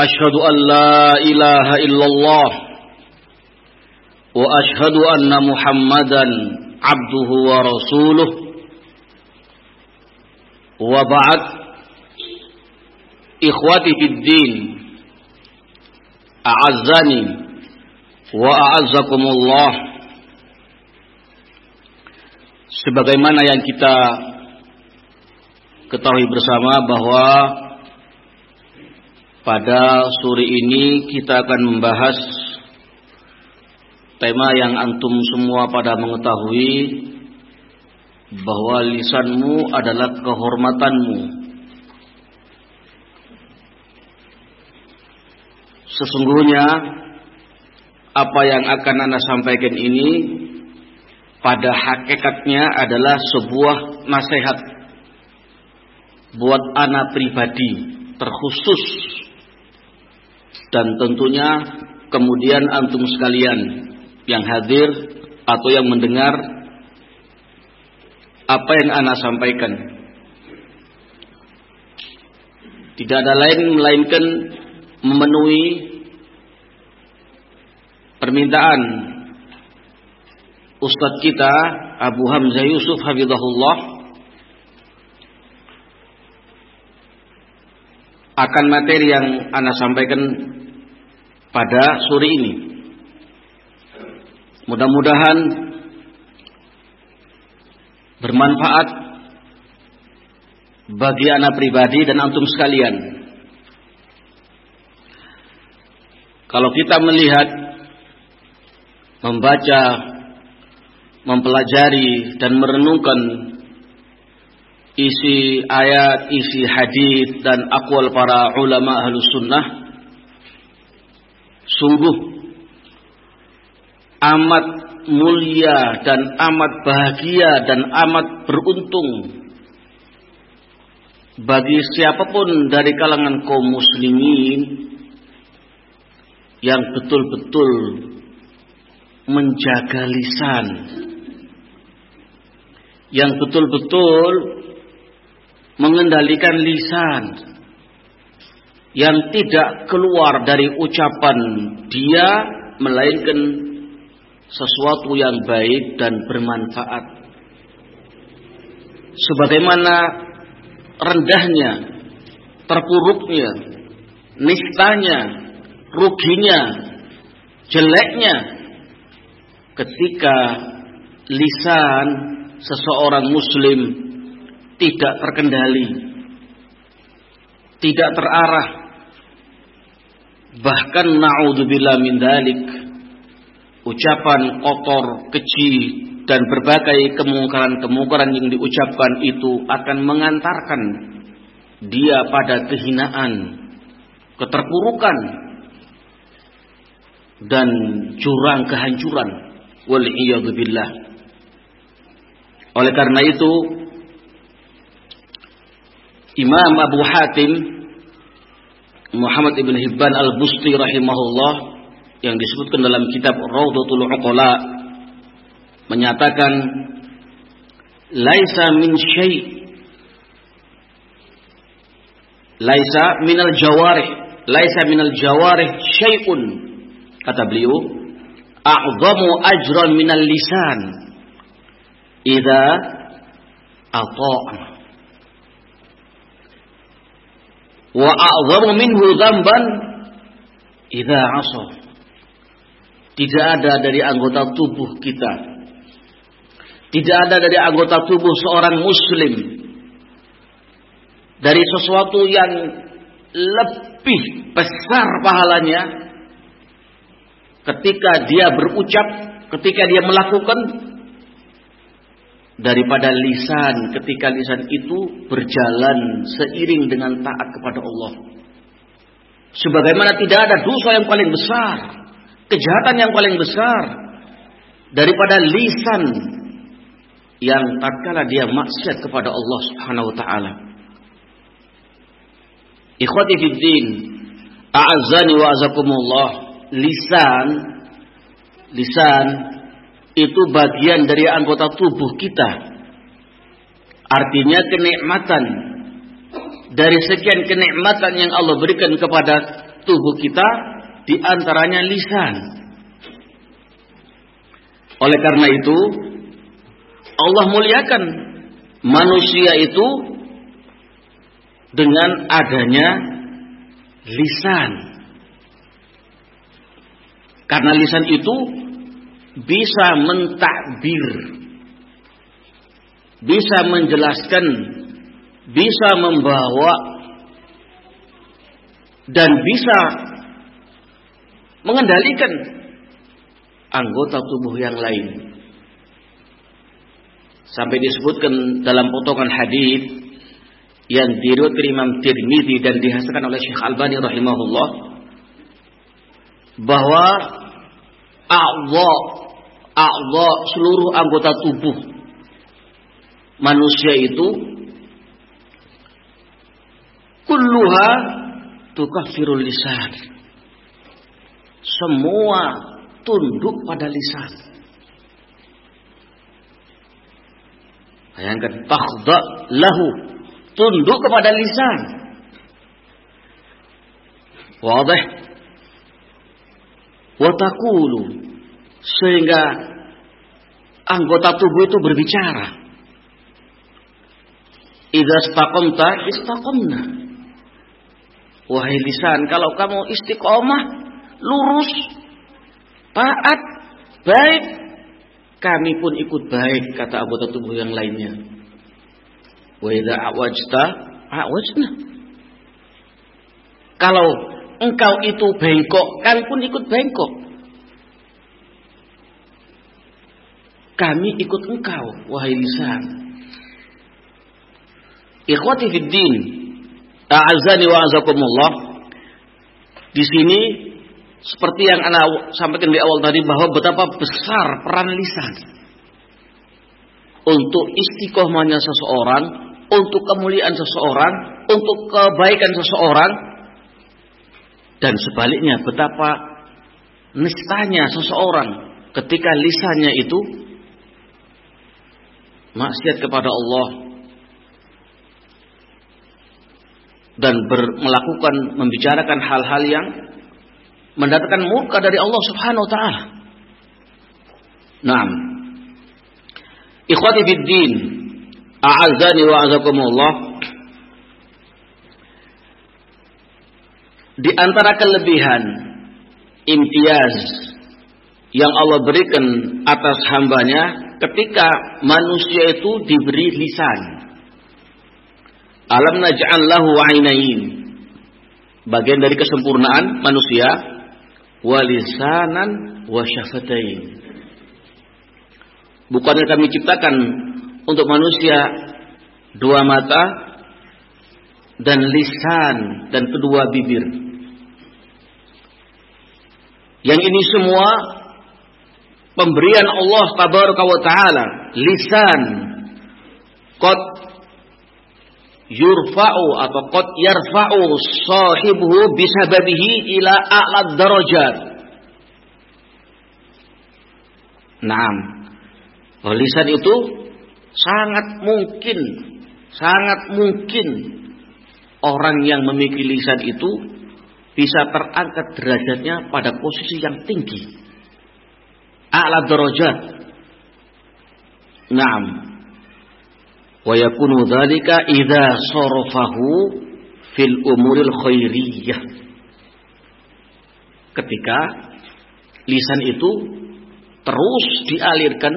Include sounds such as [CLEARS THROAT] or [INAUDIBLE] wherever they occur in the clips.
أشهد أن لا إله إلا الله وأشهد أن محمدا عبده ورسوله وبعد إخوتي في الدين أعزني وأعزكم الله sebagaimana yang kita ketahui bersama bahwa pada sore ini kita akan membahas tema yang antum semua pada mengetahui bahwa lisanmu adalah kehormatanmu. Sesungguhnya apa yang akan Anda sampaikan ini pada hakikatnya adalah sebuah nasihat buat anak pribadi terkhusus dan tentunya kemudian antum sekalian yang hadir atau yang mendengar apa yang ana sampaikan. Tidak ada lain melainkan memenuhi permintaan Ustadz kita Abu Hamzah Yusuf Habibullah akan materi yang Anda sampaikan pada sore ini. Mudah-mudahan bermanfaat bagi anak pribadi dan antum sekalian. Kalau kita melihat, membaca, mempelajari dan merenungkan isi ayat, isi hadis dan akwal para ulama ahlus sunnah sungguh amat mulia dan amat bahagia dan amat beruntung bagi siapa pun dari kalangan kaum muslimin yang betul-betul menjaga lisan yang betul-betul mengendalikan lisan yang tidak keluar dari ucapan dia melainkan sesuatu yang baik dan bermanfaat. Sebagaimana rendahnya terpuruknya nistanya ruginya jeleknya ketika lisan seseorang muslim tidak terkendali, tidak terarah, bahkan naudzubillah min dalik, ucapan kotor, keji dan berbagai kemungkaran-kemungkaran yang diucapkan itu akan mengantarkan dia pada kehinaan, keterpurukan dan jurang kehancuran. Wal. Oleh karena itu Imam Abu Hatim Muhammad ibn Hibban al-Busti rahimahullah yang disebutkan dalam kitab Rawdatul Uqala menyatakan laisa min syai laisa minal jawarih laisa minal jawarih syai'un. Kata beliau a'zamu ajran minal lisan idza ata'a wa a'zamu minhu dzamban idza 'asa. Tidak ada dari anggota tubuh kita. Tidak ada dari anggota tubuh seorang muslim dari sesuatu yang lebih besar pahalanya ketika dia berucap, ketika dia melakukan daripada lisan ketika lisan itu berjalan seiring dengan taat kepada Allah. Sebagaimana tidak ada dosa yang paling besar, kejahatan yang paling besar daripada lisan yang tatkala dia maksiat kepada Allah Subhanahu wa taala. Ikhwati fid din, a'azzani wa azakumullah. Lisan lisan itu bagian dari anggota tubuh kita. Artinya kenikmatan dari sekian kenikmatan yang Allah berikan kepada tubuh kita di antaranya lisan. Oleh karena itu Allah muliakan manusia itu dengan adanya lisan. Karena lisan itu bisa mentakbir, bisa menjelaskan. Bisa membawa. Dan bisa mengendalikan anggota tubuh yang lain. Sampai disebutkan dalam potongan hadis yang diriwayatkan Imam Tirmidzi dan dihasilkan oleh Syekh Albani rahimahullah bahwa a'dha a'dha seluruh anggota tubuh manusia itu kulluha tukaffirul lisan. Semua tunduk pada lisan. Bayangkan takhda lahu tunduk kepada lisan. Wadah. Watakulu sehingga anggota tubuh itu berbicara. Idza istaqamta istaqamna. Wahai lisan, kalau kamu istiqomah, lurus, taat, baik, kami pun ikut baik, kata anggota tubuh yang lainnya. Wa idza awajta, awajna. Kalau engkau itu bengkok, kami pun ikut bengkok. Kami ikut engkau, wahai lisan. Ikhwati fid din, wa azakumullah. Di sini seperti yang Anda sampaikan di awal tadi bahwa betapa besar peran lisan untuk istiqomahnya seseorang, untuk kemuliaan seseorang, untuk kebaikan seseorang dan sebaliknya betapa nistanya seseorang ketika lisannya itu maksiat kepada Allah dan ber, melakukan membicarakan hal-hal yang mendatangkan murka dari Allah Subhanahu wa taala. Naam. Ikhwati fid din, a'azzani wa azakumullah. Di antara kelebihan imtiaz yang Allah berikan atas hambanya ketika manusia itu diberi lisan. Alam naj'al lahu ainain. Bagian dari kesempurnaan manusia walisanan wa syafatain. Bukannya kami ciptakan untuk manusia dua mata dan lisan dan kedua bibir. Yang ini semua pemberian Allah tabaraka wa taala, lisan qad yurfa'u atau qad yarfa'u sahibuhu bisababihi ila a'la darajat. Naam. Lisan itu sangat mungkin sangat mungkin orang yang memiliki lisan itu bisa terangkat derajatnya pada posisi yang tinggi. A'la darajat. Naam wa yakunu dzalika idza sarafahu fil umuril khairiyah ketika lisan itu terus dialirkan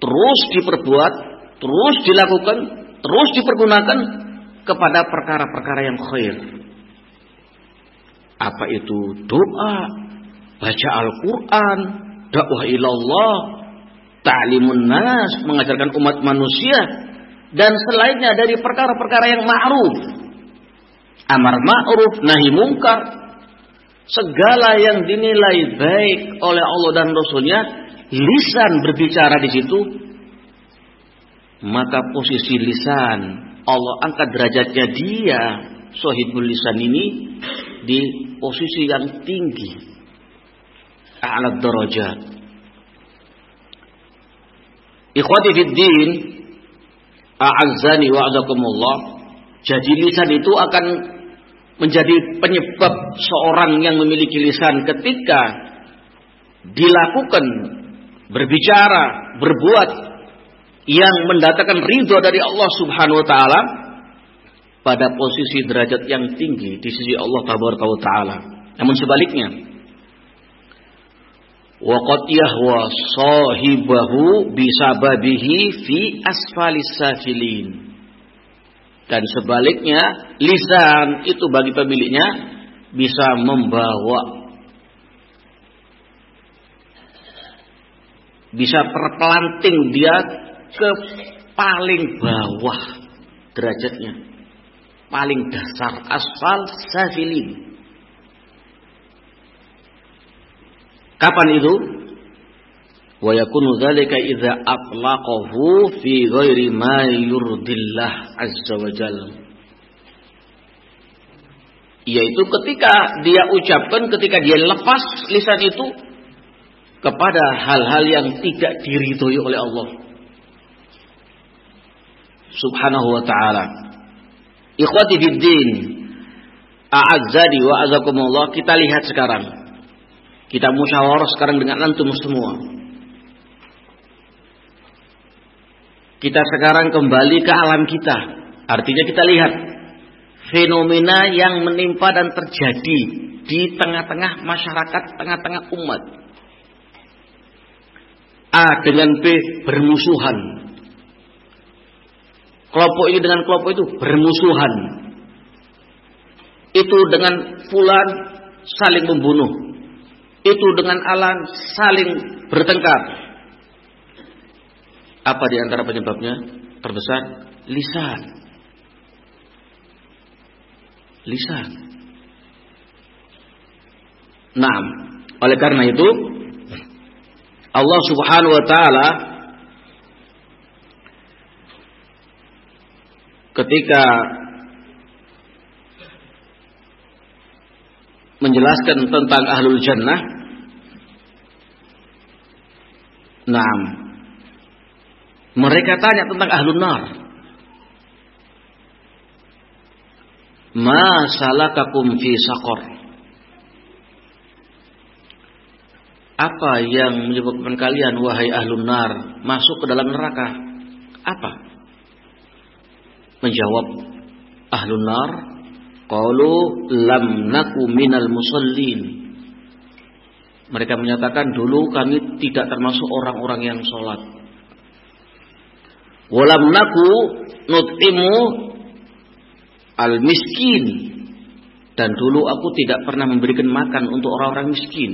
terus diperbuat terus dilakukan terus dipergunakan kepada perkara-perkara yang khair apa itu? Doa. Baca Al-Qur'an. Dakwah ilallah. Ta'limun nas. Mengajarkan umat manusia. Dan selainnya dari perkara-perkara yang ma'ruf. Amar ma'ruf, nahi mungkar, segala yang dinilai baik oleh Allah dan Rasulnya, lisan berbicara di situ, maka posisi lisan Allah angkat derajatnya dia, sohibul lisan ini di posisi yang tinggi, alat derajat. Ikhwati fid din, a'azzani wa'adakumullah. Jadi lisan itu akan menjadi penyebab seorang yang memiliki lisan ketika dilakukan berbicara, berbuat yang mendatangkan ridho dari Allah Subhanahu wa taala pada posisi derajat yang tinggi di sisi Allah taala. Namun sebaliknya, waqad yahwa sahibahu bisababihi fi asfalis safilin. Dan sebaliknya, lisan itu bagi pemiliknya bisa membawa bisa terpelanting dia ke paling bawah derajatnya. Paling dasar asfal safilin. Kapan itu? wa yakunu dzalika idza atlaqahu fi ghairi ma yurdillah azza wa jalla yaitu ketika dia ucapkan ketika dia lepas lisan itu kepada hal-hal yang tidak diridhoi oleh Allah subhanahu wa ta'ala ikhwati fid din a'azzadi wa azakumullah kita lihat sekarang kita musyawarah sekarang dengan antum semua Kita sekarang kembali ke alam kita. Artinya kita lihat fenomena yang menimpa dan terjadi di tengah-tengah masyarakat, tengah-tengah umat. A dengan B bermusuhan. Kelompok ini dengan kelompok itu bermusuhan. Itu dengan fulan saling membunuh. Itu dengan alan saling bertengkar apa di antara penyebabnya? Terbesar lisan. Lisan. Nah, oleh karena itu Allah Subhanahu wa taala ketika menjelaskan tentang ahlul jannah Nah, mereka tanya tentang ahlun nar. Ma salakakum fi saqar? Apa yang menyebabkan kalian wahai ahlun nar masuk ke dalam neraka? Apa? Menjawab ahlun nar, qalu lam naku minal musallin. Mereka menyatakan dulu kami tidak termasuk orang-orang yang sholat. Walam naku nut'imu al miskin. Dan dulu aku tidak pernah memberikan makan untuk orang-orang miskin.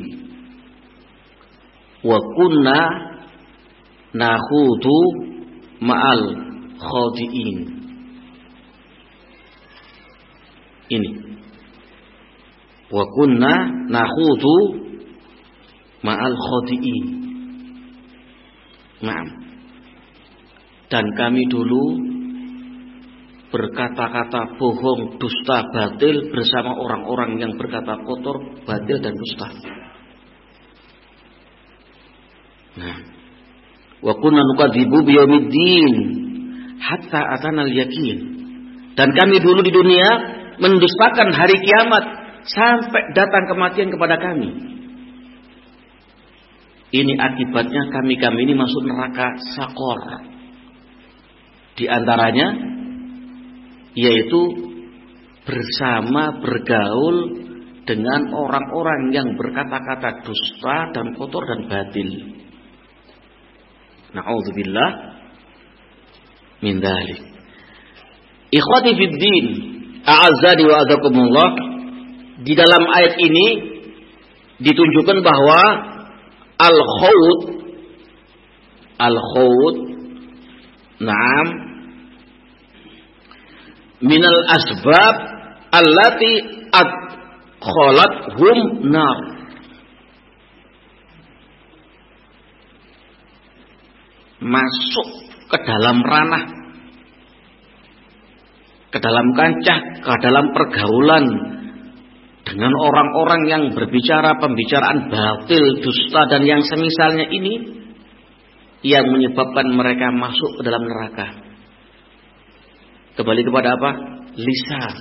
Wa kunna nahudu ma'al khodiin. Ini. Wa kunna ma'al khodiin. Naam. Dan kami dulu berkata-kata bohong, dusta, batil bersama orang-orang yang berkata kotor, batil dan dusta. Nah, wa kunna nukadzibu biyaumiddin hatta atana yakin. Dan kami dulu di dunia mendustakan hari kiamat sampai datang kematian kepada kami. Ini akibatnya kami-kami ini masuk neraka sakor. Di antaranya yaitu bersama bergaul dengan orang-orang yang berkata-kata dusta dan kotor dan batil. Na'udzubillah min dzalik. Ikhwati fid din, a'azzani wa azakumullah. Di dalam ayat ini ditunjukkan bahwa al-khawd al-khawd Naam minal asbab allati ad kholat hum nar. Masuk ke dalam ranah ke dalam kancah, ke dalam pergaulan dengan orang-orang yang berbicara pembicaraan batil, dusta dan yang semisalnya ini yang menyebabkan mereka masuk ke dalam neraka. Kembali kepada apa? Lisan.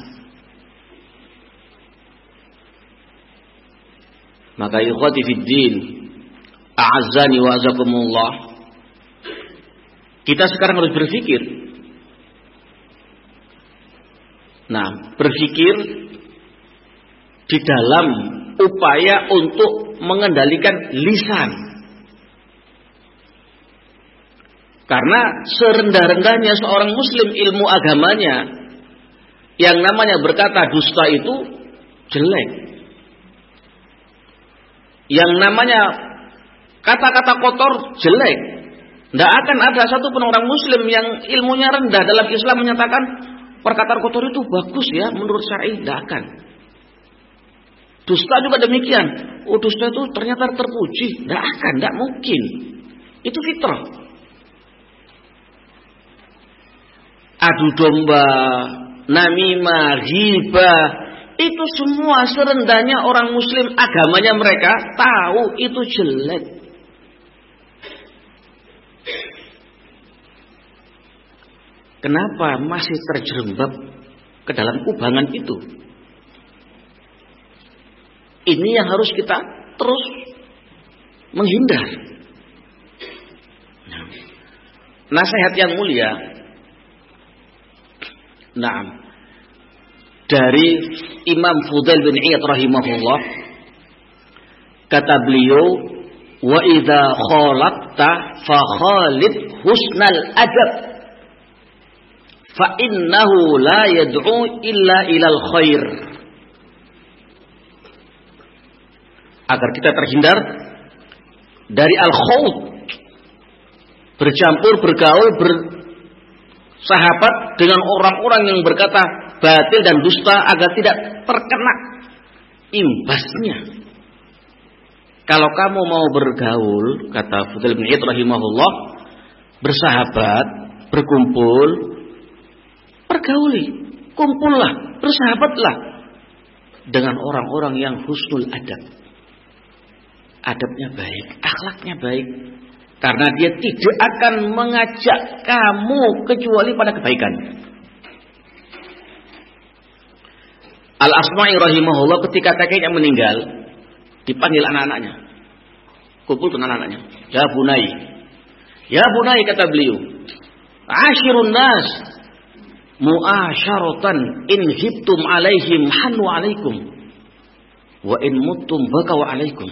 Maka ikhwati fid din, a'azzani wa azakumullah. Kita sekarang harus berpikir. Nah, berpikir di dalam upaya untuk mengendalikan lisan. Karena serendah-rendahnya seorang muslim ilmu agamanya yang namanya berkata dusta itu jelek. Yang namanya kata-kata kotor jelek. Tidak akan ada satu pun orang muslim yang ilmunya rendah dalam Islam menyatakan perkataan kotor itu bagus ya menurut syar'i. Tidak akan. Dusta juga demikian. Oh dusta itu ternyata terpuji. Tidak akan, tidak mungkin. Itu fitrah. Adu domba, namimah, ghibah, itu semua serendahnya orang muslim agamanya mereka tahu itu jelek. Kenapa masih terjerembab ke dalam kubangan itu? Ini yang harus kita terus menghindar. Nasihat yang mulia. Nah, dari Imam Fudail bin Iyad rahimahullah kata beliau wa idza khalaqta fa khalid husnal adab fa innahu la yad'u illa ilal khair agar kita terhindar dari al khawd bercampur bergaul bersahabat dengan orang-orang yang berkata batil dan dusta agar tidak terkena imbasnya. Kalau kamu mau bergaul, kata Fudil bin Id rahimahullah, bersahabat, berkumpul, pergauli, kumpullah, bersahabatlah dengan orang-orang yang husnul adab. Adabnya baik, akhlaknya baik. Karena dia tidak akan mengajak kamu kecuali pada kebaikan. Al-Asma'i rahimahullah ketika kakeknya meninggal, dipanggil anak-anaknya. Kumpul dengan anak-anaknya. Ya bunai. Ya bunai kata beliau. Ashirun nas. Mu'asyaratan in hibtum alaihim hanu alaikum. Wa in muttum bakaw alaikum.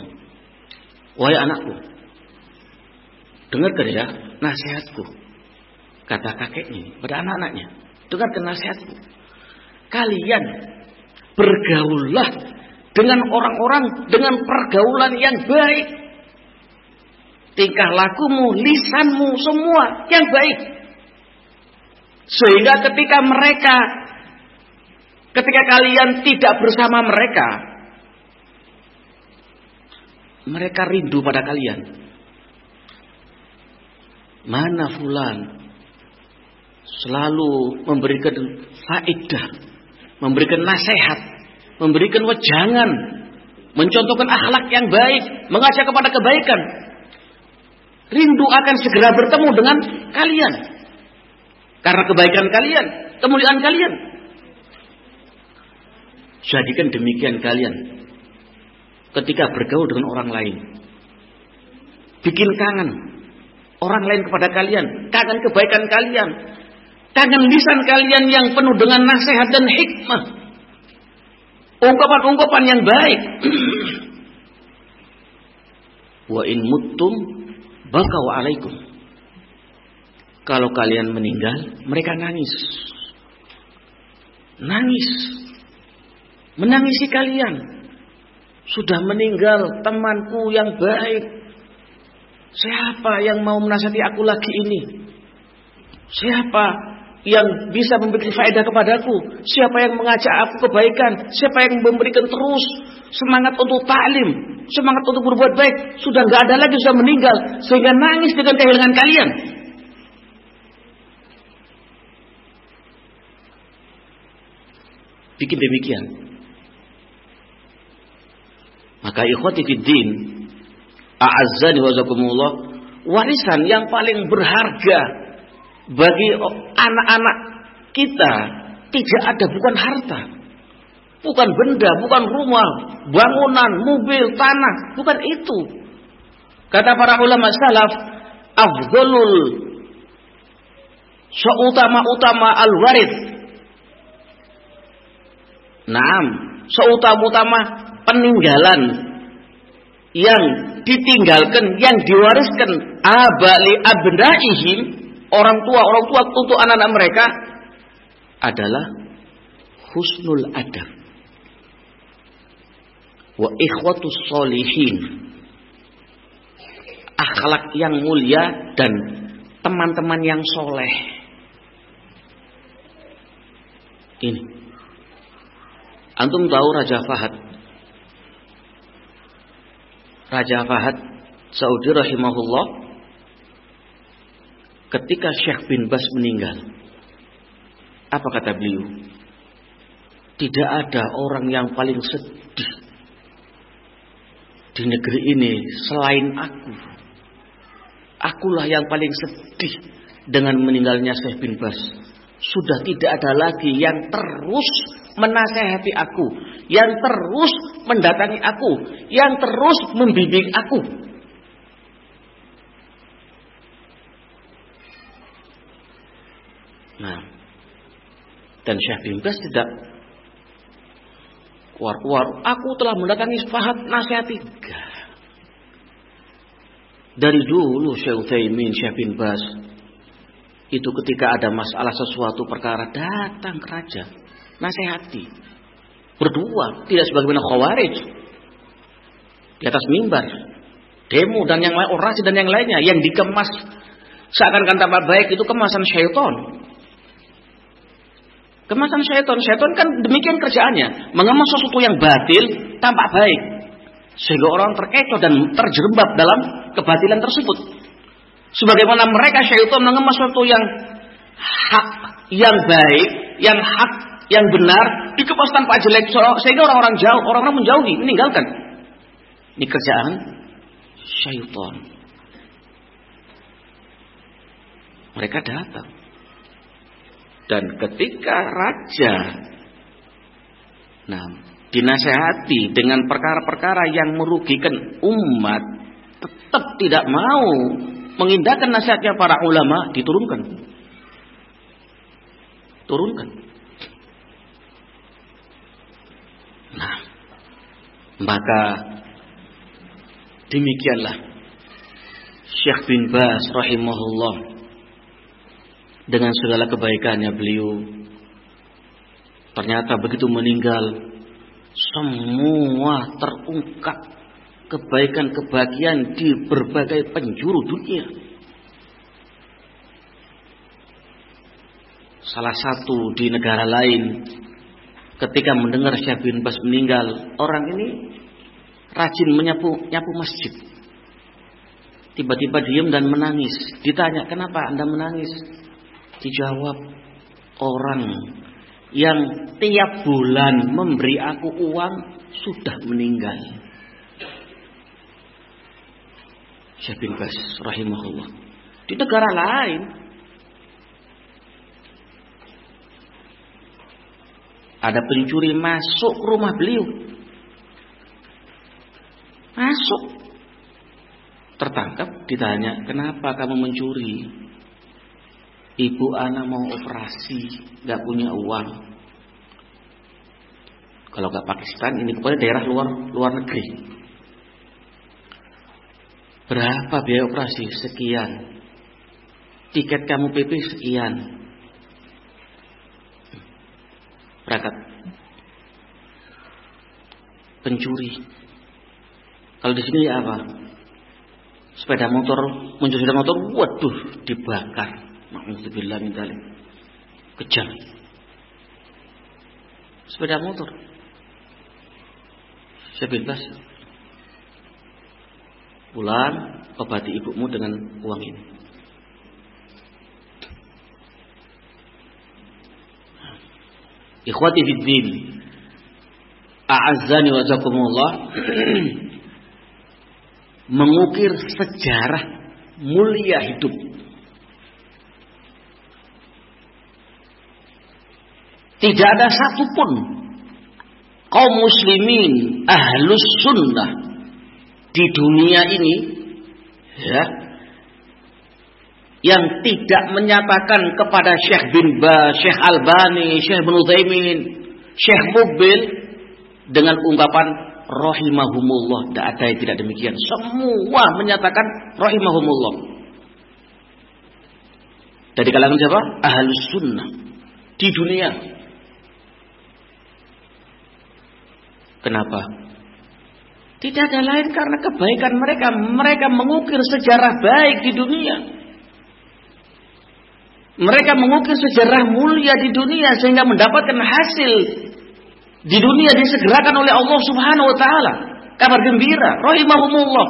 Wahai anakku. Dengarkan ya nasihatku. Kata kakeknya pada anak-anaknya. Dengarkan nasihatku. Kalian Bergaullah dengan orang-orang dengan pergaulan yang baik. Tingkah lakumu, lisanmu, semua yang baik. Sehingga ketika mereka, ketika kalian tidak bersama mereka, mereka rindu pada kalian. Mana fulan selalu memberikan faedah memberikan nasihat, memberikan wejangan, mencontohkan akhlak yang baik, mengajak kepada kebaikan. Rindu akan segera bertemu dengan kalian. Karena kebaikan kalian, kemuliaan kalian. Jadikan demikian kalian ketika bergaul dengan orang lain. Bikin kangen orang lain kepada kalian, kangen kebaikan kalian, Tangan lisan kalian yang penuh dengan nasihat dan hikmah. Ungkapan-ungkapan yang baik. [CLEARS THROAT] Wa in muttum bakau alaikum. Kalau kalian meninggal, mereka nangis. Nangis. Menangisi kalian. Sudah meninggal temanku yang baik. Siapa yang mau menasihati aku lagi ini? Siapa yang bisa memberi faedah kepadaku? Siapa yang mengajak aku kebaikan? Siapa yang memberikan terus semangat untuk taklim, semangat untuk berbuat baik? Sudah nggak ada lagi, sudah meninggal, sehingga nangis dengan kehilangan kalian. Bikin demikian. Maka ikhwati fiddin, a'azzani wa warisan yang paling berharga bagi anak-anak kita tidak ada bukan harta, bukan benda, bukan rumah, bangunan, mobil, tanah, bukan itu. Kata para ulama salaf, afdalul seutama-utama al-warid. Naam, seutama-utama peninggalan yang ditinggalkan, yang diwariskan abali abnaihim orang tua orang tua untuk anak-anak mereka adalah husnul adab. Wa ikhwatus solihin. Akhlak yang mulia dan teman-teman yang soleh. Ini antum tahu Raja Fahad Raja Fahad Saudi rahimahullah ketika Syekh bin Bas meninggal. Apa kata beliau? Tidak ada orang yang paling sedih di negeri ini selain aku. Akulah yang paling sedih dengan meninggalnya Syekh bin Bas. Sudah tidak ada lagi yang terus menasehati aku, yang terus mendatangi aku, yang terus membimbing aku. Nah, dan Syekh bin Bas tidak keluar-keluar. Aku telah mendatangi Fahad nasihati. Dari dulu Syekh Utsaimin, Syekh bin Bas itu ketika ada masalah sesuatu perkara datang ke raja, nasihati. Berdua, tidak sebagaimana Khawarij. Di atas mimbar, demo dan yang lain, orasi dan yang lainnya yang dikemas seakan-akan tambah baik itu kemasan syaitan. Kemasan syaitan. Syaitan kan demikian kerjaannya. Mengemas sesuatu yang batil tampak baik. Sehingga orang terkecoh dan terjerembab dalam kebatilan tersebut. Sebagaimana mereka syaitan mengemas sesuatu yang hak, yang baik, yang hak, yang benar, dikemas tanpa jelek. Sehingga orang-orang jauh, orang-orang menjauhi, meninggalkan. Ini kerjaan syaitan. Mereka datang dan ketika raja nah dinasehati dengan perkara-perkara yang merugikan umat tetap tidak mau mengindahkan nasihatnya para ulama diturunkan. Turunkan. Nah, maka demikianlah Syekh bin Bas rahimahullah dengan segala kebaikannya beliau. Ternyata begitu meninggal semua terungkap kebaikan kebahagiaan di berbagai penjuru dunia. Salah satu di negara lain ketika mendengar Syekh bin Bas meninggal, orang ini rajin menyapu nyapu masjid. Tiba-tiba diam dan menangis. Ditanya, "Kenapa Anda menangis?" Dijawab orang yang tiap bulan memberi aku uang sudah meninggal. Syekh bin Bas rahimahullah. Di negara lain ada pencuri masuk rumah beliau. Masuk. Tertangkap ditanya, "Kenapa kamu mencuri?" Ibu anak mau operasi, nggak punya uang. Kalau nggak Pakistan, ini kepada daerah luar luar negeri. Berapa biaya operasi? Sekian. Tiket kamu PP sekian. Berangkat. Pencuri. Kalau di sini ya apa? Sepeda motor, muncul sepeda motor, waduh, dibakar. Alhamdulillah min Kejam. Sepeda motor. Saya bebas. Bulan, obati ibumu dengan uang ini. Ikhwati fiddin. A'azzani wa zakumullah. [CLEARS THROAT] Mengukir sejarah mulia hidup. Tidak ada satupun kaum muslimin ahlus sunnah di dunia ini ya yang tidak menyatakan kepada Syekh bin Ba, Syekh Albani, Syekh bin Utsaimin, Syekh Mubil dengan ungkapan rahimahumullah. Tidak ada yang tidak demikian. Semua menyatakan rahimahumullah. Dari kalangan siapa? Ahlus sunnah di dunia. Kenapa? Tidak ada lain karena kebaikan mereka. Mereka mengukir sejarah baik di dunia. Mereka mengukir sejarah mulia di dunia sehingga mendapatkan hasil di dunia disegerakan oleh Allah Subhanahu wa taala. Kabar gembira, rahimahumullah.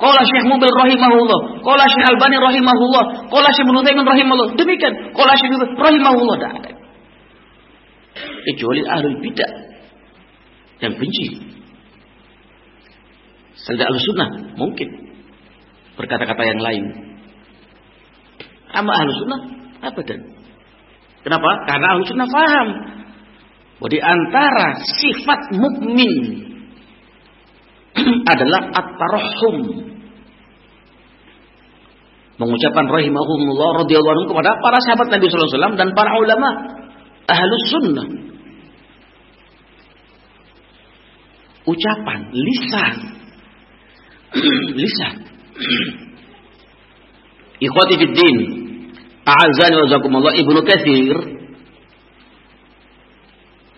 Qala Syekh Mubil rahimahullah, qala Syekh Albani rahimahullah, qala Syekh Ibnu Taimin rahimahullah. Demikian, qala Syekh rahimahullah. Ada. Kecuali ahlul bidah yang benci. Selain ahlu sunnah mungkin berkata-kata yang lain. Ama ahlu sunnah Abadan. Kenapa? Karena ahlu sunnah faham. Bahwa di antara sifat mukmin [CLEARS THROAT] adalah at-tarahum. Mengucapkan rahimahumullah radhiyallahu anhu kepada para sahabat Nabi sallallahu alaihi wasallam dan para ulama ahlu sunnah. Ucapan, lisan. [CLEARS THROAT] lisan. [CLEARS THROAT] Ikhwati fid din, A'azani wa Ibnu Katsir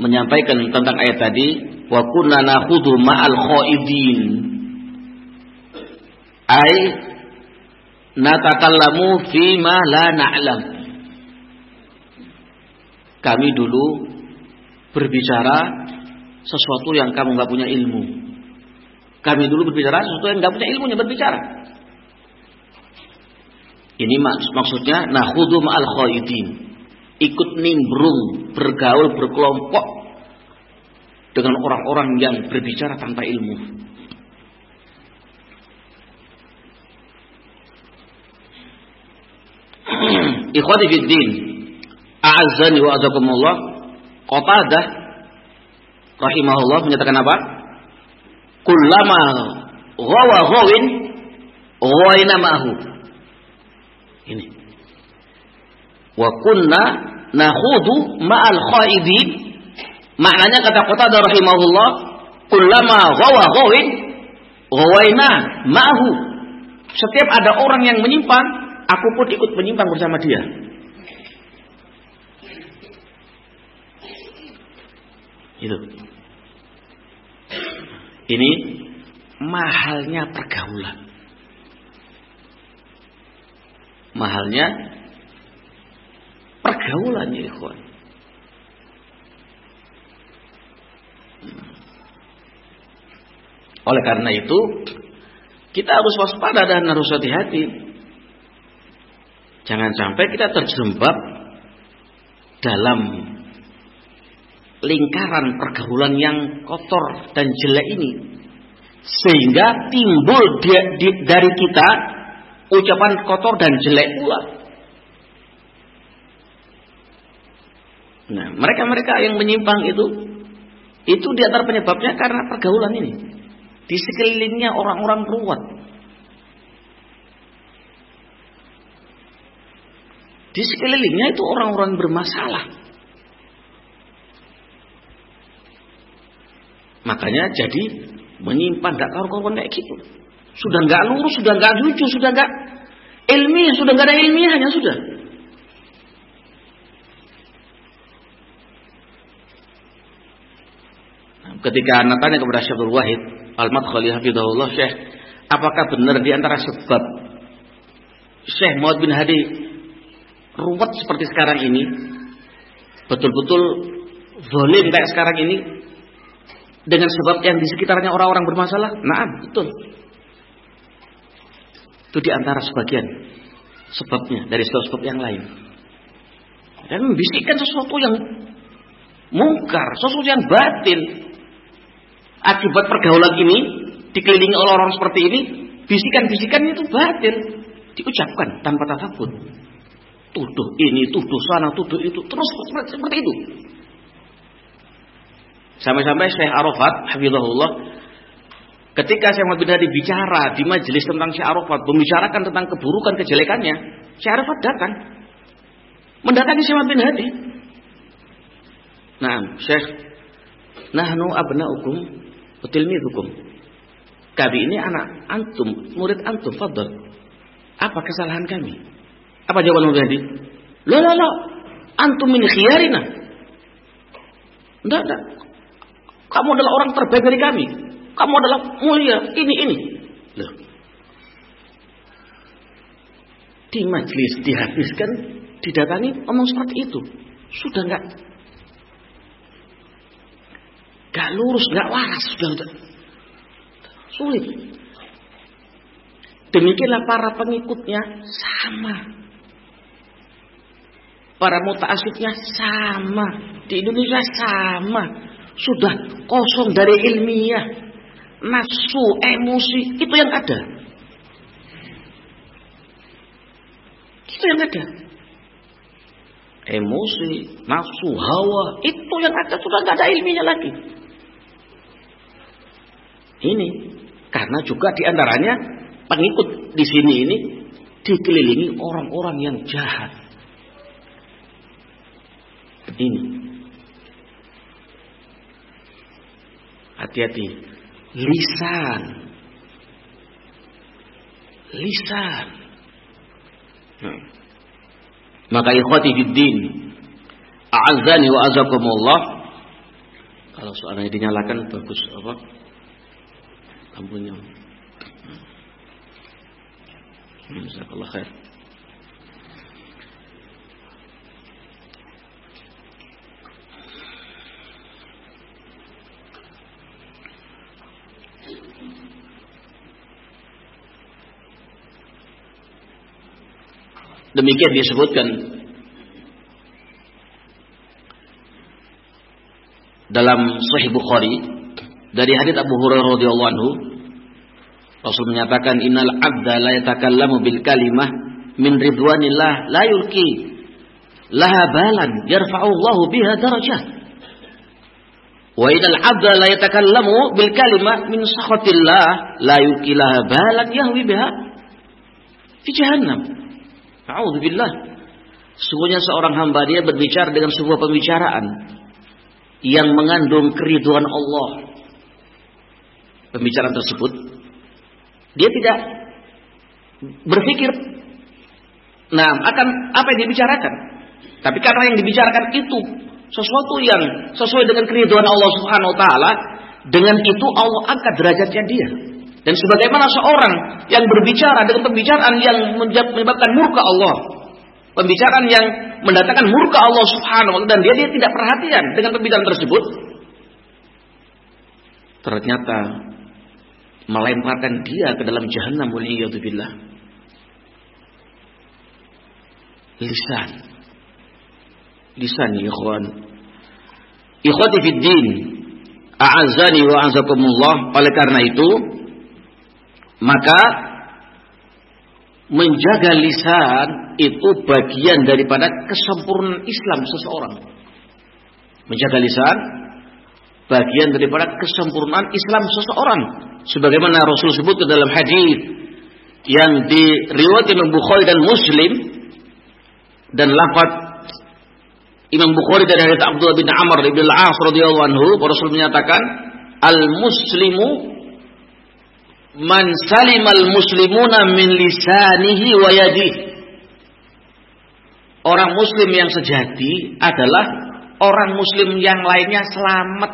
menyampaikan tentang ayat tadi wa kunna nakhudu ma'al khaidin. Ay natakallamu fi ma la na'lam. Kami dulu berbicara sesuatu yang kamu nggak punya ilmu. Kami dulu berbicara sesuatu yang nggak punya ilmunya berbicara ini maksudnya nahudu ma'al khaidin. Ikut nimbrung, bergaul, berkelompok dengan orang-orang yang berbicara tanpa ilmu. [CLEARS THROAT] Ikhwati fiddin, a'azzani wa azakumullah, Qatadah rahimahullah menyatakan apa? Kullama ghawa ghawin ghawaina ma'hu. Ini. Wa kunna nahudu ma'al khaidin. Maknanya kata kota rahimahullah, kullama ghawa ghawin ghawaina ma'hu. Setiap ada orang yang menyimpang, aku pun ikut menyimpang bersama dia. Itu. Ini mahalnya pergaulan. Mahalnya pergaulan ya ikhwan. Oleh karena itu, kita harus waspada dan harus hati-hati. Jangan sampai kita terjebak dalam lingkaran pergaulan yang kotor dan jelek ini. Sehingga timbul dari kita ucapan kotor dan jelek pula. Nah, mereka-mereka yang menyimpang itu, itu di antara penyebabnya karena pergaulan ini. Di sekelilingnya orang-orang ruwet. Di sekelilingnya itu orang-orang bermasalah. Makanya jadi menyimpan tidak karuan kayak gitu. Sudah nggak lurus, sudah nggak lucu, sudah nggak ilmiah, sudah nggak ada ilmiahnya sudah. Nah, ketika anak tanya kepada Syekh Wahid Al-Madkhali Hafidahullah Syekh apakah benar di antara sebab Syekh Muhammad bin Hadi ruwet seperti sekarang ini betul-betul zolim kayak sekarang ini dengan sebab yang di sekitarnya orang-orang bermasalah? Nah, betul. Itu di antara sebagian sebabnya dari sebab-sebab yang lain. Dan membisikkan sesuatu yang mungkar, sesuatu yang batin. Akibat pergaulan ini, dikelilingi oleh orang seperti ini, bisikan-bisikan itu batin. Diucapkan tanpa takut. Tuduh ini, tuduh sana, tuduh itu. Terus seperti itu. Sampai-sampai Syekh Arafat, Hafizahullah, ketika Syekh Muhammad bin Hadi bicara di majelis tentang Syekh Arafat, membicarakan tentang keburukan, kejelekannya, Syekh Arafat datang. Mendatangi Syekh Muhammad bin Hadi. Nah, Syekh, nahnu abna'ukum hukum. Kami ini anak antum, murid antum, fadl. Apa kesalahan kami? Apa jawaban Muhammad bin Hadi? Loh, loh, loh. Antum min khiyarina. Enggak, enggak. Kamu adalah orang terbaik dari kami. Kamu adalah mulia. Ini, ini. Loh. Di majlis dihabiskan, didatangi, omong seperti itu. Sudah enggak Gak lurus, gak waras, sudah enggak. Sulit. Demikianlah para pengikutnya sama. Para mutaasibnya sama. Di Indonesia sama sudah kosong dari ilmiah, nafsu, emosi, itu yang ada. Itu yang ada. Emosi, nafsu, hawa, itu yang ada sudah nggak ada ilmiahnya lagi. Ini karena juga di antaranya pengikut di sini ini dikelilingi orang-orang yang jahat. Ini Hati-hati. Lisan. Lisan. Hmm. Maka ikhwati fiddin. A'azani wa azakumullah. Kalau soalnya dinyalakan bagus apa? Lampunya. Hmm. Jazakallah khair. Demikian disebutkan dalam Sahih Bukhari dari hadits Abu Hurairah radhiyallahu anhu. Rasul menyatakan innal abda la yatakallamu bil kalimah min ridwanillah la yulqi laha balan yarfa'u Allah biha darajah. Wa innal abda la yatakallamu bil kalimah min sakhatillah la yulqi laha balan yahwi biha fi jahannam A'udzubillah. Sungguhnya seorang hamba dia berbicara dengan sebuah pembicaraan yang mengandung keriduan Allah. Pembicaraan tersebut dia tidak berpikir nah akan apa yang dibicarakan. Tapi karena yang dibicarakan itu sesuatu yang sesuai dengan keriduan Allah Subhanahu wa taala, dengan itu Allah angkat derajatnya dia. Dan sebagaimana seorang yang berbicara dengan pembicaraan yang menyebabkan murka Allah. Pembicaraan yang mendatangkan murka Allah subhanahu wa ta'ala. Dan dia, dia tidak perhatian dengan pembicaraan tersebut. Ternyata melemparkan dia ke dalam jahanam waliyadzubillah. Lisan. Lisan ya ikhwan. Ikhwati fid din. A'azzani wa. Oleh karena itu, maka menjaga lisan itu bagian daripada kesempurnaan Islam seseorang. Menjaga lisan bagian daripada kesempurnaan Islam seseorang. Sebagaimana Rasul sebut dalam hadis yang diriwayatkan Imam Bukhari dan Muslim dan lafaz Imam Bukhari dari hadis Abdullah bin Amr bin Al-As radhiyallahu anhu Rasul menyatakan al muslimu man salimal muslimuna min lisanihi wa yadihi. Orang muslim yang sejati adalah orang muslim yang lainnya selamat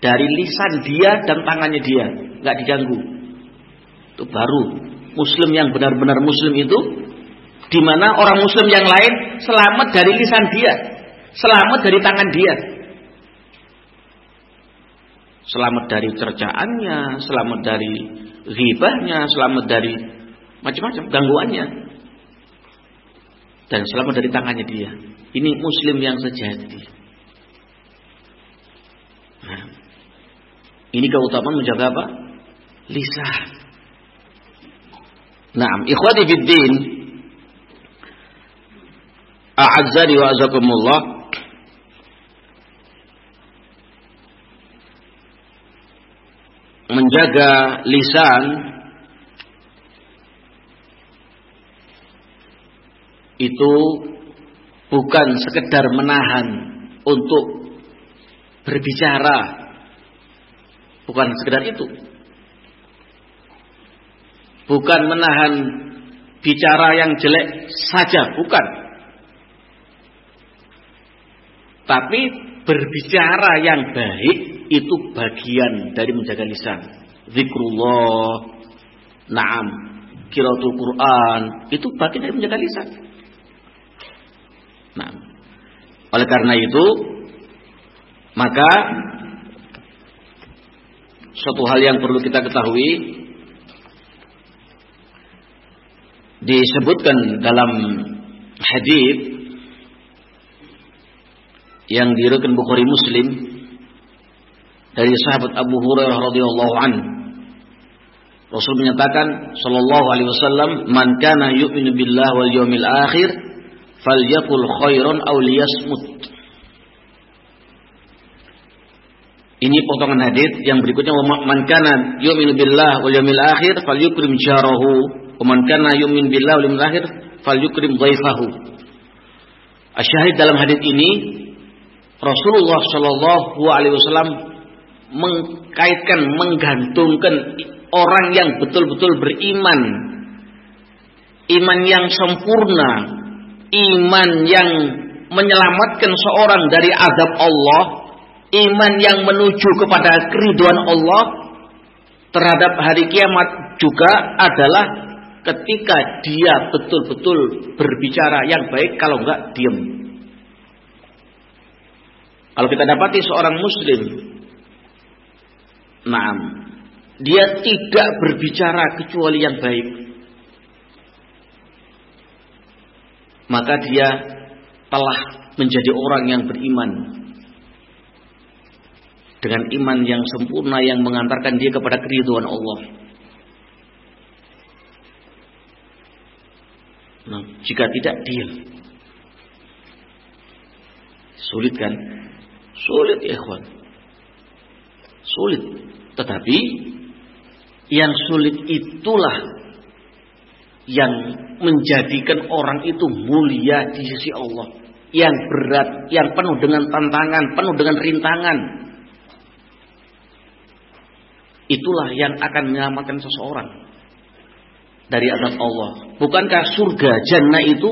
dari lisan dia dan tangannya dia, nggak diganggu. Itu baru muslim yang benar-benar muslim itu di mana orang muslim yang lain selamat dari lisan dia, Selamat dari tangan dia. Selamat dari cercaannya, selamat dari ghibahnya, selamat dari macam-macam gangguannya. Dan selamat dari tangannya dia. Ini muslim yang sejati. Nah, ini keutamaan menjaga apa? Lisan. Nah, ikhwati fiddin. A'azzani wa azakumullah. Menjaga lisan itu bukan sekedar menahan untuk berbicara. Bukan sekedar itu. Bukan menahan bicara yang jelek saja, bukan. Tapi berbicara yang baik itu bagian dari menjaga lisan. Zikrullah, naam, kiraatul Quran, itu bagian dari menjaga lisan. Nah, oleh karena itu maka suatu hal yang perlu kita ketahui disebutkan dalam hadis yang diriwayatkan Bukhari Muslim dari sahabat Abu Hurairah radhiyallahu an Rasul menyatakan sallallahu alaihi wasallam man kana yu'minu billahi wal yawmil akhir falyakul khairan aw liyasmut. Ini potongan hadis yang berikutnya man kana yu'minu billah wal yawmil akhir falyukrim jarahu wa man kana yu'min billah wal yawmil akhir falyukrim dhaifahu. Asyahid dalam hadis ini Rasulullah Shallallahu alaihi wasallam mengkaitkan menggantungkan orang yang betul-betul beriman. Iman yang sempurna. Iman yang menyelamatkan seorang dari azab Allah. Iman yang menuju kepada keriduan Allah. Terhadap hari kiamat juga adalah ketika dia betul-betul berbicara yang baik kalau enggak diam. Kalau kita dapati seorang muslim nah, dia tidak berbicara kecuali yang baik. Maka dia telah menjadi orang yang beriman dengan iman yang sempurna yang mengantarkan dia kepada keriduan Allah. Nah, jika tidak diam. Sulit kan? Sulit ikhwan. Sulit. Tetapi yang sulit itulah yang menjadikan orang itu mulia di sisi Allah. Yang berat, yang penuh dengan tantangan, penuh dengan rintangan. Itulah yang akan menyelamatkan seseorang dari azab Allah. Bukankah surga jannah itu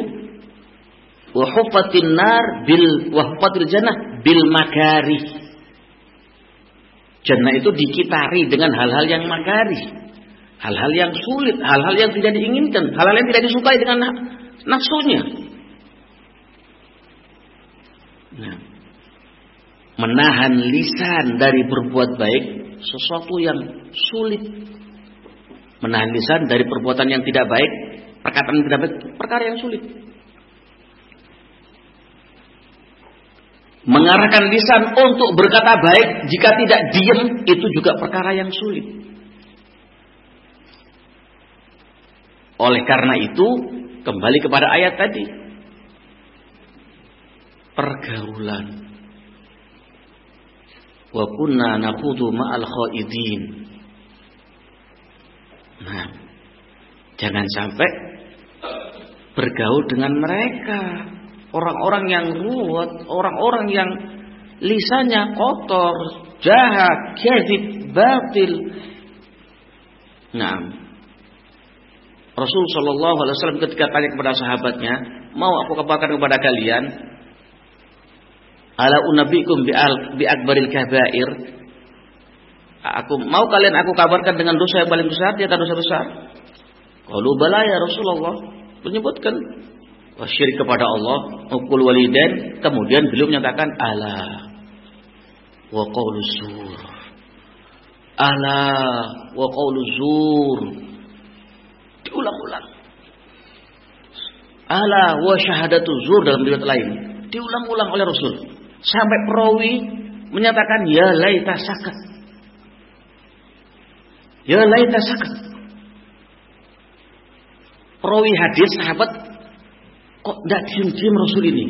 wahufatin nar bil wahufatil jannah bil makari. Jannah itu dikitari dengan hal-hal yang makari. Hal-hal yang sulit, hal-hal yang tidak diinginkan, hal-hal yang tidak disukai dengan nafsunya. Nah, menahan lisan dari berbuat baik sesuatu yang sulit. Menahan lisan dari perbuatan yang tidak baik, perkataan yang tidak baik, perkara yang sulit. Mengarahkan lisan untuk berkata baik jika tidak diam itu juga perkara yang sulit. Oleh karena itu, kembali kepada ayat tadi. Pergaulan wa kunna nakhudu ma'al khaidin. Nah, jangan sampai bergaul dengan mereka, orang-orang yang ruwet, orang-orang yang lisannya kotor, jahat, kadzib, batil. Nah, Rasul Shallallahu Alaihi Wasallam ketika tanya kepada sahabatnya, mau aku kabarkan kepada kalian Ala unabikum bi akbaril kabair. Aku mau kalian aku kabarkan dengan dosa yang paling besar di atas dosa besar. Qalu bala ya Rasulullah. Menyebutkan syirik kepada Allah, ukul walidain, kemudian beliau menyatakan ala wa qawlu zur. Ala wa qawlu zur. Diulang-ulang. Ala wa syahadatu zur dalam riwayat lain. Diulang-ulang oleh Rasul. Sampai perawi menyatakan ya laita sakat. Ya laita sakat. Perawi hadis sahabat kok tidak diam-diam Rasul ini?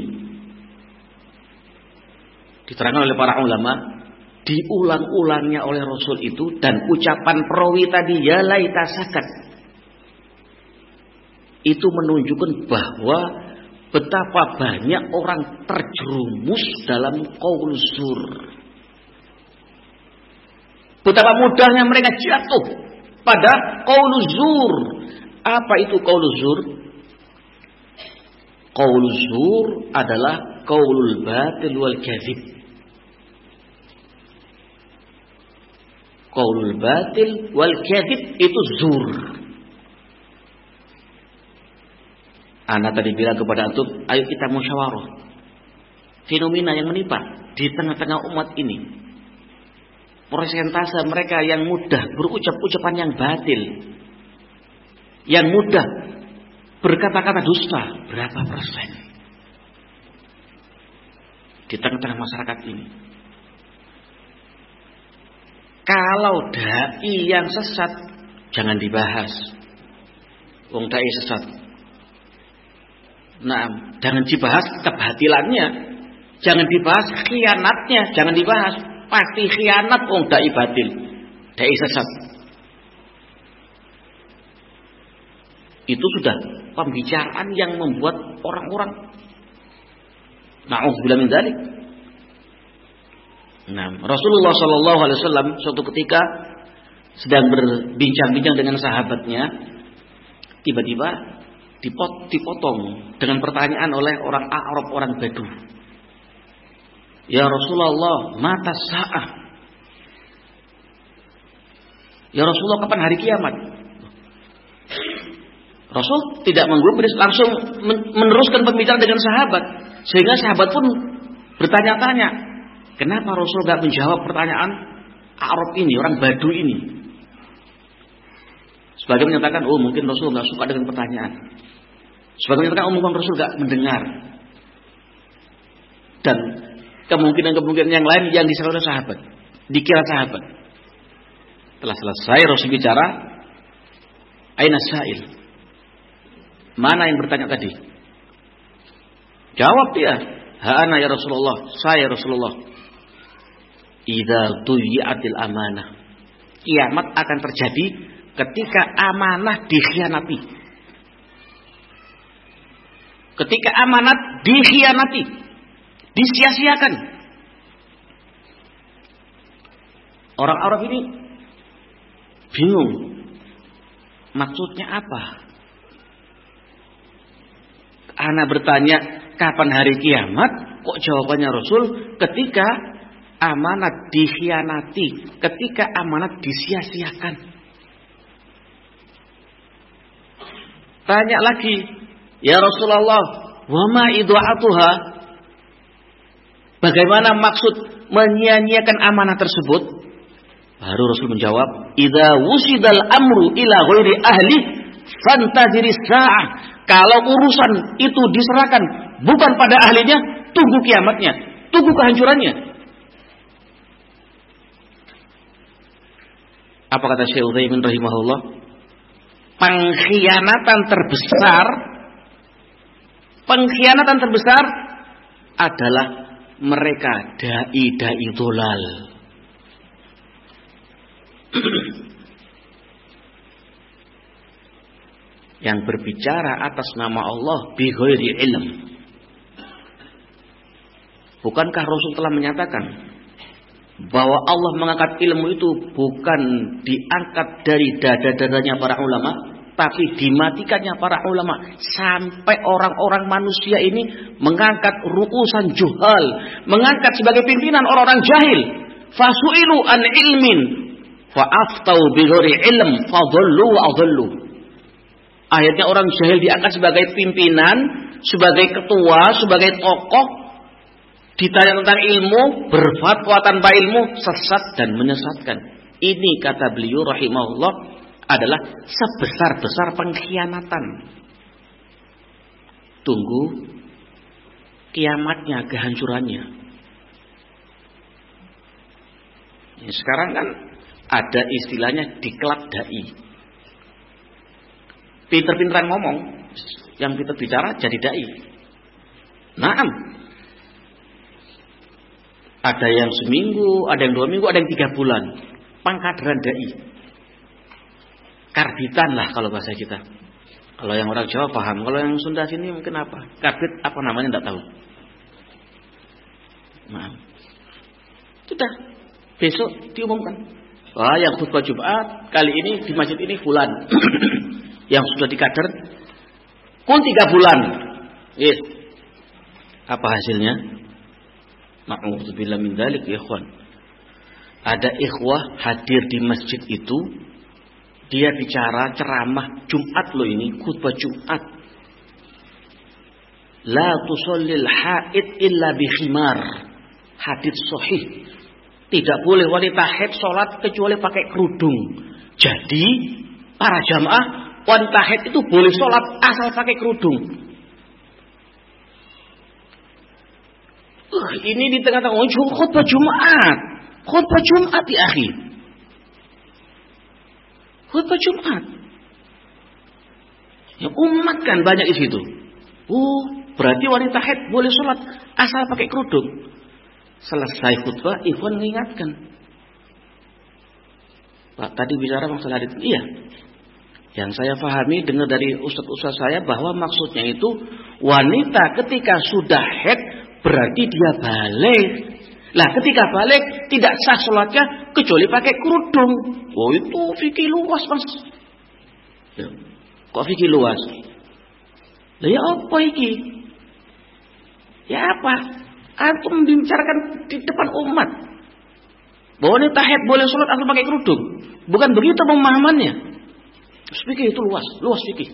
Diterangkan oleh para ulama, diulang-ulangnya oleh Rasul itu dan ucapan perawi tadi ya laita sakat itu menunjukkan bahwa betapa banyak orang terjerumus dalam qaul. Betapa mudahnya mereka jatuh pada qaul. Apa itu qaul? Qaul zur adalah qaulul batil wal kadzib. Qaulul batil wal kadzib itu zur. Anak tadi bilang kepada antum, ayo kita musyawarah. Fenomena yang menimpa di tengah-tengah umat ini. Persentase mereka yang mudah berucap ucapan yang batil. Yang mudah berkata-kata dusta. Berapa persen? Di tengah-tengah masyarakat ini. Kalau dai yang sesat, jangan dibahas. Wong dai sesat, Nah, jangan dibahas kebatilannya. Jangan dibahas khianatnya, jangan dibahas. Pasti khianat wong dai batil. Dai sesat. Itu sudah pembicaraan yang membuat orang-orang na'udzubillah min dzalik. Nah, Rasulullah Shallallahu alaihi wasallam suatu ketika sedang berbincang-bincang dengan sahabatnya, tiba-tiba dipot, dipotong dengan pertanyaan oleh orang Arab, orang Badu. Ya Rasulullah, mata sa'ah. Ya Rasulullah, kapan hari kiamat? Rasul tidak menggubris, langsung meneruskan pembicaraan dengan sahabat. Sehingga sahabat pun bertanya-tanya. Kenapa Rasul gak menjawab pertanyaan Arab ini, orang Badu ini? Sebagai menyatakan, oh mungkin Rasul nggak suka dengan pertanyaan. Sebagai menyatakan omongan Rasul nggak mendengar. Dan kemungkinan-kemungkinan yang lain yang disampaikan sahabat. Dikira sahabat. Telah selesai Rasul bicara. Aina sa'il. Mana yang bertanya tadi? Jawab dia. Ha'ana ya Rasulullah. Saya Rasulullah. Idza tuyi'atil amanah. Kiamat akan terjadi ketika amanah dikhianati. Ketika amanat dikhianati, disia-siakan. Orang Arab ini bingung. Maksudnya apa? Ana bertanya, kapan hari kiamat? Kok jawabannya Rasul ketika amanat dikhianati, ketika amanat disia-siakan. Tanya lagi, ya Rasulullah, wama idu'atuha? Bagaimana maksud menyia-nyiakan amanah tersebut? Baru Rasul menjawab, "Idza wusidal amru ila ghairi ahli fantadiri sa'ah." Kalau urusan itu diserahkan bukan pada ahlinya, tunggu kiamatnya, tunggu kehancurannya. Apa kata Syekh Utsaimin rahimahullah? pengkhianatan terbesar pengkhianatan terbesar adalah mereka dai-dai dolal [CLEARS THROAT] yang berbicara atas nama Allah bi ilm bukankah Rasul telah menyatakan bahwa Allah mengangkat ilmu itu bukan diangkat dari dada-dadanya para ulama, tapi dimatikannya para ulama sampai orang-orang manusia ini mengangkat ruusan juhal, mengangkat sebagai pimpinan orang-orang jahil. Fasu'ilu an ilmin fa'aftau bighairi ilm fadhallu wa. Akhirnya orang jahil diangkat sebagai pimpinan, sebagai ketua, sebagai tokoh. Ditanya tentang ilmu, berfatwa tanpa ilmu, sesat dan menyesatkan. Ini kata beliau rahimahullah adalah sebesar-besar pengkhianatan. Tunggu kiamatnya, kehancurannya. Sekarang kan ada istilahnya diklat dai pinter-pinteran ngomong, yang kita bicara jadi dai. Naam. Ada yang seminggu, ada yang dua minggu, ada yang tiga bulan. Pangkaderan dai. Karbitan lah kalau bahasa kita. Kalau yang orang Jawa paham, kalau yang Sunda sini mungkin apa? Karbit apa namanya tidak tahu. Maaf. Sudah. Besok diumumkan. Wah, yang khutbah Jumat kali ini di masjid ini bulan. [CLEARS THROAT] yang sudah dikader pun tiga bulan. Yes. Apa hasilnya? Ma'udzubillah min dzalik ya ikhwan. Ada ikhwah hadir di masjid itu dia bicara ceramah Jumat loh ini khutbah Jumat. La tusallil haid illa bi khimar. Hadis sahih. Tidak boleh wanita haid sholat kecuali pakai kerudung. Jadi para jamaah wanita haid itu boleh sholat asal pakai kerudung. Uh, ini di tengah-tengah oh, khutbah Jumat. Khutbah Jumat ya akhi. Khutbah Jumat. Ya umat kan banyak di situ. Oh, berarti wanita haid boleh sholat asal pakai kerudung. Selesai khutbah, Ikhwan mengingatkan. Pak tadi bicara masalah itu. Iya, yang saya pahami dengar dari ustaz-ustaz saya bahwa maksudnya itu wanita ketika sudah head berarti dia balik. Lah ketika balik tidak sah sholatnya kecuali pakai kerudung. Oh itu fikih luas mas. Ya. Kok fikih luas? Lah ya apa iki? Ya apa? Antum membicarakan di depan umat. Bahwa wanita head boleh sholat asal pakai kerudung. Bukan begitu pemahamannya. Fikih itu luas, luas fikih.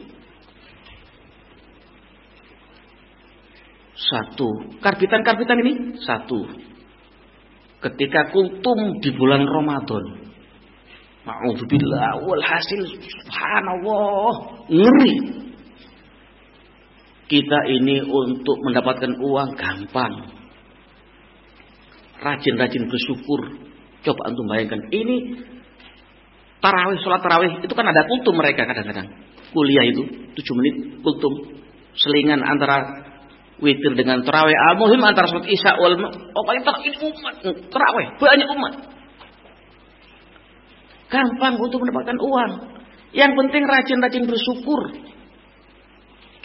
Satu, karbitan-karbitan ini satu. Ketika kultum di bulan Ramadan. Ma'udzubillah wal hasil subhanallah ngeri. Kita ini untuk mendapatkan uang gampang. Rajin-rajin bersyukur. Coba antum bayangkan ini Tarawih, sholat tarawih itu kan ada kultum mereka kadang-kadang. Kuliah itu 7 menit kultum. Selingan antara witir dengan tarawih. Al-muhim antara sholat isya wal oh paling ini umat tarawih banyak umat. Gampang untuk mendapatkan uang. Yang penting rajin-rajin bersyukur.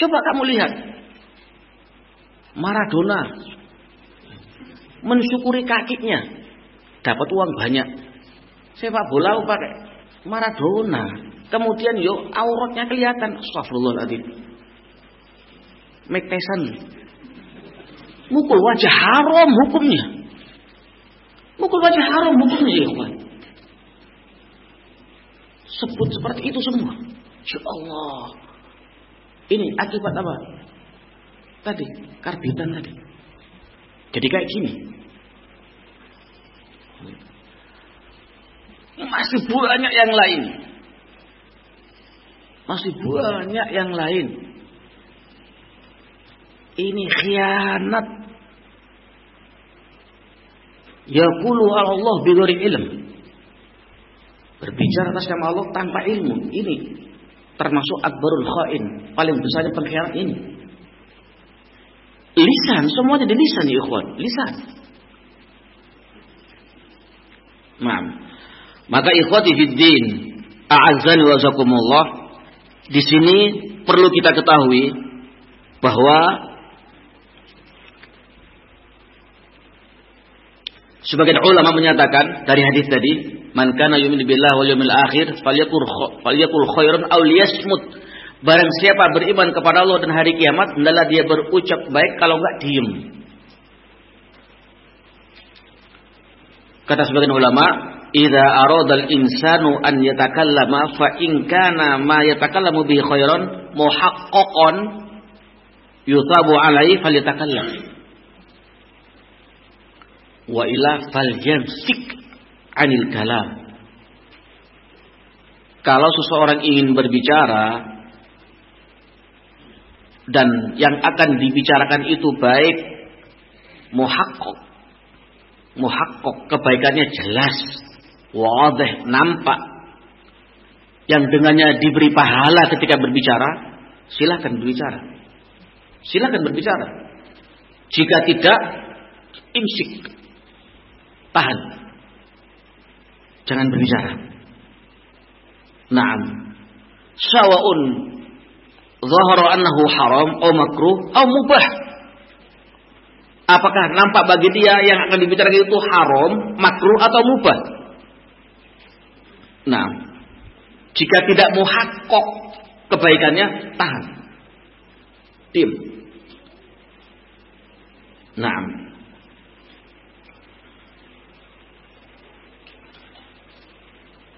Coba kamu lihat. Maradona mensyukuri kakinya dapat uang banyak. Sepak bola pakai Maradona. Kemudian yuk auratnya kelihatan. Astagfirullahaladzim. Mike Tyson. Mukul wajah haram hukumnya. Mukul wajah haram hukumnya ya Allah. Sebut seperti itu semua. Ya Allah. Ini akibat apa? Tadi, karbitan tadi. Jadi kayak gini. Masih banyak yang lain. Masih banyak yang lain. Ini khianat. Yaqulu Allah bighairi ilm. Berbicara atas nama Allah tanpa ilmu. Ini termasuk akbarul khain, paling besarnya pengkhianat ini. Lisan, semuanya di lisan ya ikhwan, lisan. Maaf. Maka ikhwati fiddin, a'azzani wa zakumullah, di sini perlu kita ketahui bahwa sebagian ulama menyatakan dari hadis tadi, man kana yu'minu billahi wal yawmil akhir falyakul falyakul khairan aw liyasmut. Barang siapa beriman kepada Allah dan hari kiamat, hendaklah dia berucap baik kalau enggak diem. Kata sebagian ulama, idza arada al-insanu an yatakallama fa in kana ma yatakallamu bihi khairan muhaqqaqan yutabu alaihi falyatakallam wa ila falyamsik anil kalam. Kalau seseorang ingin berbicara dan yang akan dibicarakan itu baik muhakkok muhakkok kebaikannya jelas wadih nampak yang dengannya diberi pahala ketika berbicara silahkan berbicara silahkan berbicara jika tidak imsik tahan jangan berbicara Naam. Sawaun zahara annahu haram atau makruh atau mubah. Apakah nampak bagi dia yang akan dibicarakan itu haram, makruh atau mubah? Nah, jika tidak muhakkok kebaikannya, tahan. Tim. Nah,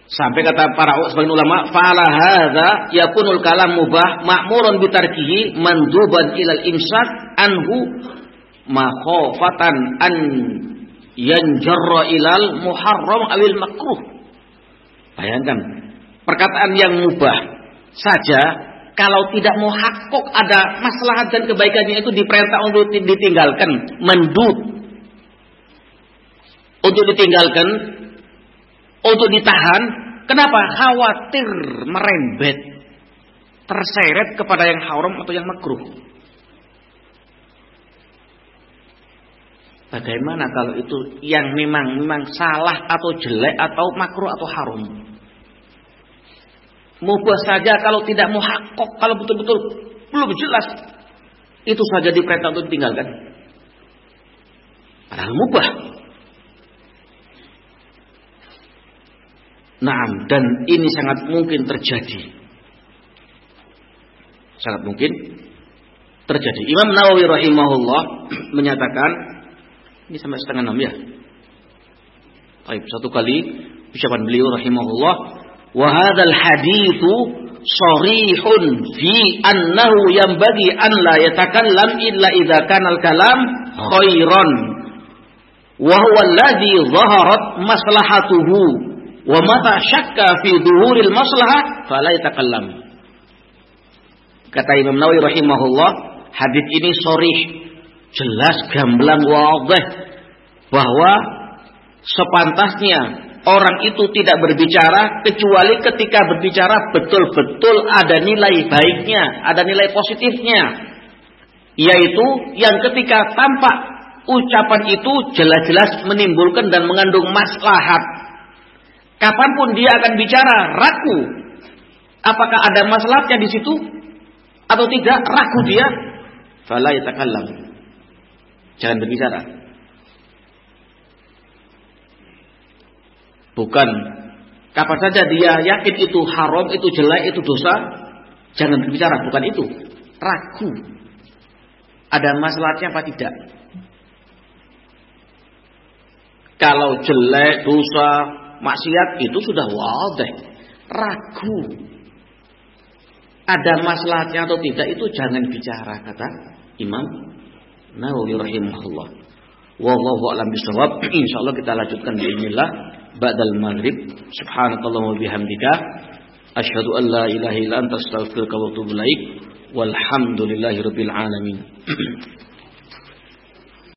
Sampai kata para sebagian ulama, fala hadza yakunul kalam mubah ma'murun bitarkihi manduban ilal imsak anhu makhofatan an yanjarra ilal muharram awil makruh. Bayangkan, perkataan yang mubah saja kalau tidak mau hakok ada maslahat dan kebaikannya itu diperintah untuk ditinggalkan, mendut untuk ditinggalkan untuk ditahan. Kenapa? Khawatir merembet, terseret kepada yang haram atau yang makruh. Bagaimana kalau itu yang memang memang salah atau jelek atau makruh atau haram? Mubah saja kalau tidak muhakkok, kalau betul-betul belum jelas, itu saja diperintah untuk ditinggalkan. Padahal mubah. Nah, dan ini sangat mungkin terjadi. Sangat mungkin terjadi. Imam Nawawi rahimahullah menyatakan ini sampai setengah enam ya. Baik, satu kali ucapan beliau rahimahullah, wa hadzal haditsu sharihun fi annahu yanbaghi an la yatakallam illa idza kana al-kalam khairan wa huwa alladhi dhaharat maslahatuhu Wa mata syakka fi duhuril maslahah fala yatakallam. Kata Imam Nawawi rahimahullah, hadis ini sorih, jelas gamblang wadih bahwa sepantasnya orang itu tidak berbicara kecuali ketika berbicara betul-betul ada nilai baiknya, ada nilai positifnya. Yaitu yang ketika tampak ucapan itu jelas-jelas menimbulkan dan mengandung maslahat Kapan pun dia akan bicara ragu. Apakah ada masalahnya di situ atau tidak? Ragu dia. Fala yatakallam. Jangan berbicara. Bukan kapan saja dia yakin itu haram, itu jelek, itu dosa, jangan berbicara, bukan itu. Ragu. Ada masalahnya apa tidak? Kalau jelek, dosa, maksiat itu sudah wadah. Ragu. Ada masalahnya atau tidak itu jangan bicara kata Imam Nawawi rahimahullah. Wallahu a'lam bishawab. Insyaallah kita lanjutkan bismillah ba'dal maghrib. Subhanakallah wa bihamdika asyhadu an la ilaha illa anta astaghfiruka wa atubu ilaik. Walhamdulillahirabbil alamin. [CLEARS THROAT]